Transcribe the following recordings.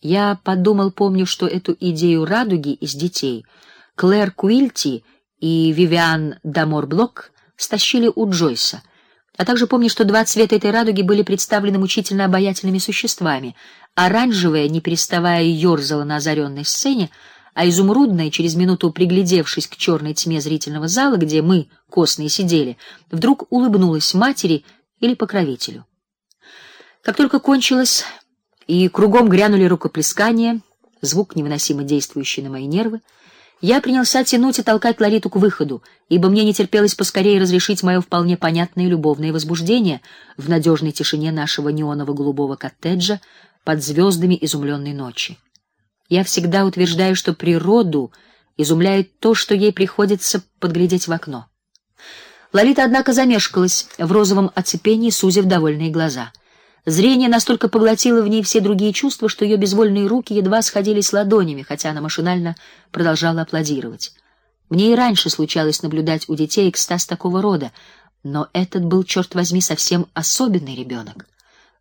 Я подумал, помню, что эту идею радуги из детей Клэр Куильти и Вивиан Дамор-Блок стащили у Джойса. А также помню, что два цвета этой радуги были представлены мучительно обаятельными существами. Оранжевая, не переставая, ёрзала на озаренной сцене, а изумрудная, через минуту приглядевшись к черной тьме зрительного зала, где мы, косные, сидели, вдруг улыбнулась матери или покровителю. Как только кончилось и кругом грянули рукоплескания, звук невыносимо действующий на мои нервы, я принялся тянуть и толкать Лариту к выходу, ибо мне не терпелось поскорее разрешить мое вполне понятное любовное возбуждение в надежной тишине нашего неоново-голубого коттеджа под звездами изумленной ночи. Я всегда утверждаю, что природу изумляет то, что ей приходится подглядеть в окно. Лолита, однако, замешкалась в розовом оцепении, сузив довольные глаза. Зрение настолько поглотило в ней все другие чувства, что ее безвольные руки едва сходились ладонями, хотя она машинально продолжала аплодировать. Мне и раньше случалось наблюдать у детей экстаз такого рода, но этот был, черт возьми, совсем особенный ребенок.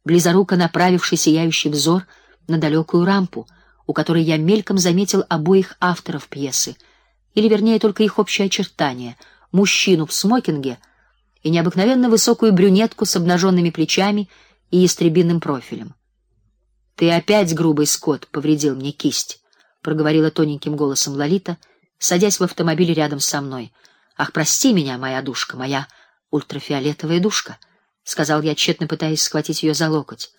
Близоруко направивший сияющий взор на далекую рампу, у которой я мельком заметил обоих авторов пьесы, или вернее только их общие очертания: мужчину в смокинге и необыкновенно высокую брюнетку с обнаженными плечами и истребиным профилем. Ты опять грубый скот повредил мне кисть, проговорила тоненьким голосом Лолита, садясь в автомобиль рядом со мной. Ах, прости меня, моя душка, моя ультрафиолетовая душка, сказал я, тщетно пытаясь схватить ее за локоть.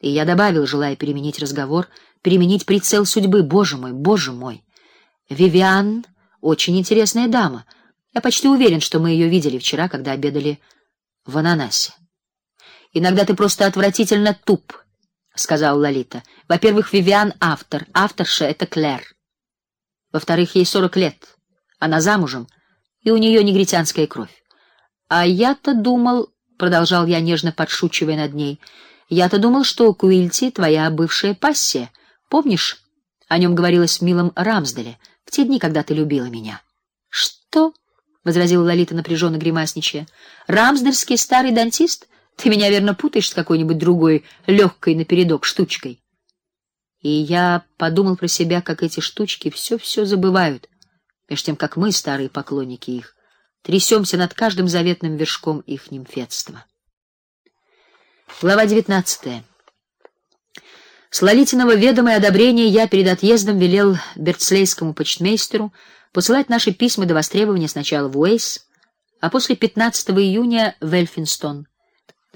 И я добавил, желая переменить разговор, переменить прицел судьбы. Боже мой, боже мой. Вивиан очень интересная дама. Я почти уверен, что мы ее видели вчера, когда обедали в Ананасе. Иногда ты просто отвратительно туп, сказала Лолита. Во-первых, Вивиан автор, авторша это Клэр. Во-вторых, ей сорок лет. Она замужем, и у нее негритянская кровь. А я-то думал, продолжал я нежно подшучивая над ней. Я-то думал, что Куильти твоя бывшая пассия. Помнишь, о нем говорилось в милом Рамсделе в те дни, когда ты любила меня. Что? возразила Лолита напряженно гримасничая. Рамсдельский старый дантист? Ты меня верно путаешь с какой-нибудь другой легкой напередок штучкой. И я подумал про себя, как эти штучки все-все забывают, меж тем как мы, старые поклонники их, трясемся над каждым заветным вершком их нимфетства. Глава девятнадцатая. С Лолитиного ведома и одобрения я перед отъездом велел Бертслейскому почтмейстеру посылать наши письма до востребования сначала в Уэйс, а после 15 июня в Эльфинстон.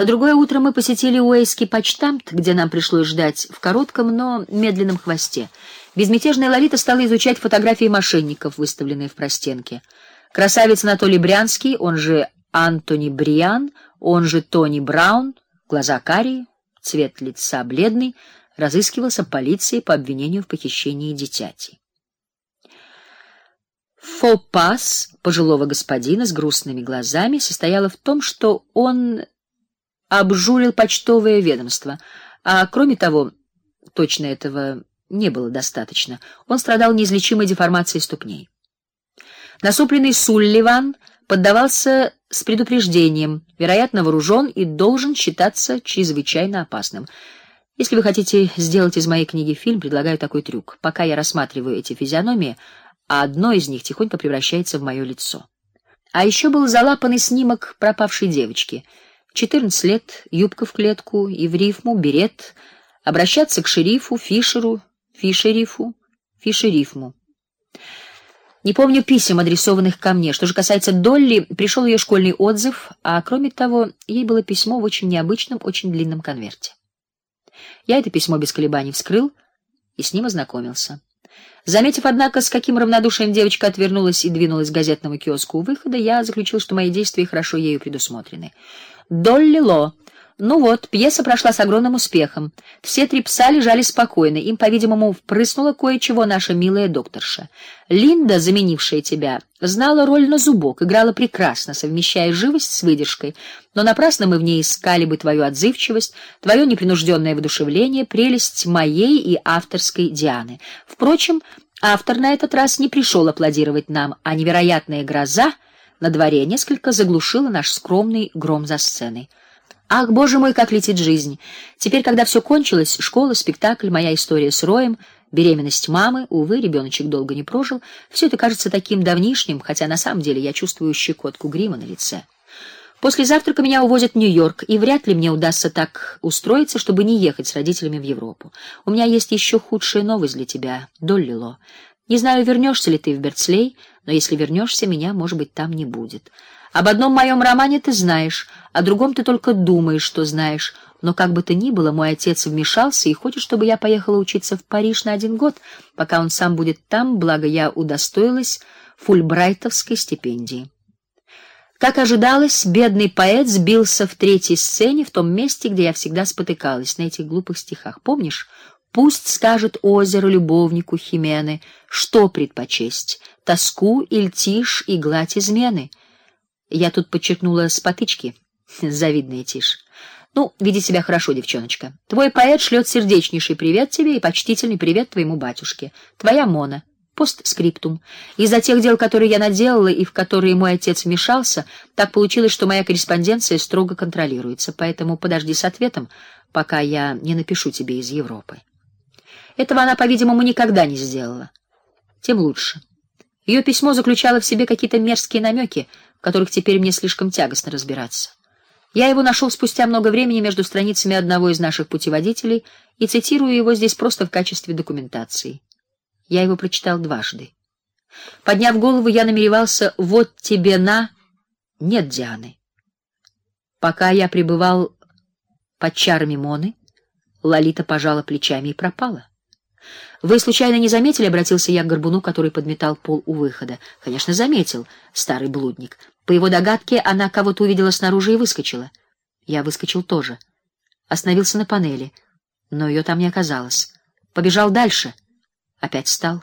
На другое утро мы посетили Уэйский почтамт, где нам пришлось ждать в коротком, но медленном хвосте. Безмятежная Лолита стала изучать фотографии мошенников, выставленные в простенке. Красавец Анатолий Брянский, он же Антони Бриан, он же Тони Браун, глаза карие, цвет лица бледный, разыскивался полицией по обвинению в похищении дитяти. Фопас пожилого господина с грустными глазами состояла в том, что он обжулил почтовое ведомство, а кроме того, точно этого не было достаточно. Он страдал неизлечимой деформацией ступней. Насупленный Сулливан поддавался с предупреждением, вероятно, вооружен и должен считаться чрезвычайно опасным. Если вы хотите сделать из моей книги фильм, предлагаю такой трюк. Пока я рассматриваю эти физиономии, а одно из них тихонько превращается в мое лицо. А еще был залапанный снимок пропавшей девочки — Четырнадцать лет, юбка в клетку и в рифму, берет, обращаться к шерифу, Фишеру, Фишерифу, Фишерифму. Не помню писем, адресованных ко мне. Что же касается Долли, пришел ее школьный отзыв, а кроме того, ей было письмо в очень необычном, очень длинном конверте. Я это письмо без колебаний вскрыл и с ним ознакомился. Заметив, однако, с каким равнодушием девочка отвернулась и двинулась к газетному киоску у выхода, я заключил, что мои действия хорошо ею предусмотрены. Долли Ло. Ну вот, пьеса прошла с огромным успехом. Все три пса лежали спокойно, им, по-видимому, впрыснуло кое-чего наша милая докторша. Линда, заменившая тебя, знала роль на зубок, играла прекрасно, совмещая живость с выдержкой. Но напрасно мы в ней искали бы твою отзывчивость, твое непринужденное воодушевление, прелесть моей и авторской Дианы. Впрочем, автор на этот раз не пришел аплодировать нам, а невероятная гроза на дворе несколько заглушила наш скромный гром за сценой. Ах, боже мой, как летит жизнь. Теперь, когда все кончилось, школа, спектакль, моя история с Роем, беременность мамы, увы, ребеночек долго не прожил, все это кажется таким давнишним, хотя на самом деле я чувствую щекотку грима на лице. После завтрака меня увозят в Нью-Йорк, и вряд ли мне удастся так устроиться, чтобы не ехать с родителями в Европу. У меня есть еще худшая новость для тебя, Доллило. Не знаю, вернешься ли ты в Берцлей, но если вернешься, меня, может быть, там не будет. Об одном моем романе ты знаешь, о другом ты только думаешь, что знаешь. Но как бы то ни было, мой отец вмешался и хочет, чтобы я поехала учиться в Париж на один год, пока он сам будет там, благо я удостоилась фульбрайтовской стипендии. Как ожидалось, бедный поэт сбился в третьей сцене, в том месте, где я всегда спотыкалась на этих глупых стихах. Помнишь? Пусть скажет озеро любовнику Химены, что предпочесть: тоску или тишь и гладь измены. Я тут подчеркнула с потычки. Завидная тишь. Ну, веди себя хорошо, девчоночка. Твой поэт шлет сердечнейший привет тебе и почтительный привет твоему батюшке. Твоя Мона. Постскриптум. Из-за тех дел, которые я наделала и в которые мой отец вмешался, так получилось, что моя корреспонденция строго контролируется. Поэтому подожди с ответом, пока я не напишу тебе из Европы. Этого она, по-видимому, никогда не сделала. Тем лучше. Ее письмо заключало в себе какие-то мерзкие намеки, в которых теперь мне слишком тягостно разбираться. Я его нашел спустя много времени между страницами одного из наших путеводителей и цитирую его здесь просто в качестве документации. Я его прочитал дважды. Подняв голову, я намеревался вот тебе на нет Дианы. Пока я пребывал под чарами Моны, Лолита пожала плечами и пропала. Вы случайно не заметили, обратился я к горбуну, который подметал пол у выхода. Конечно, заметил, старый блудник. По его догадке, она кого-то увидела снаружи и выскочила. Я выскочил тоже. Остановился на панели, но ее там не оказалось. Побежал дальше. Опять встал.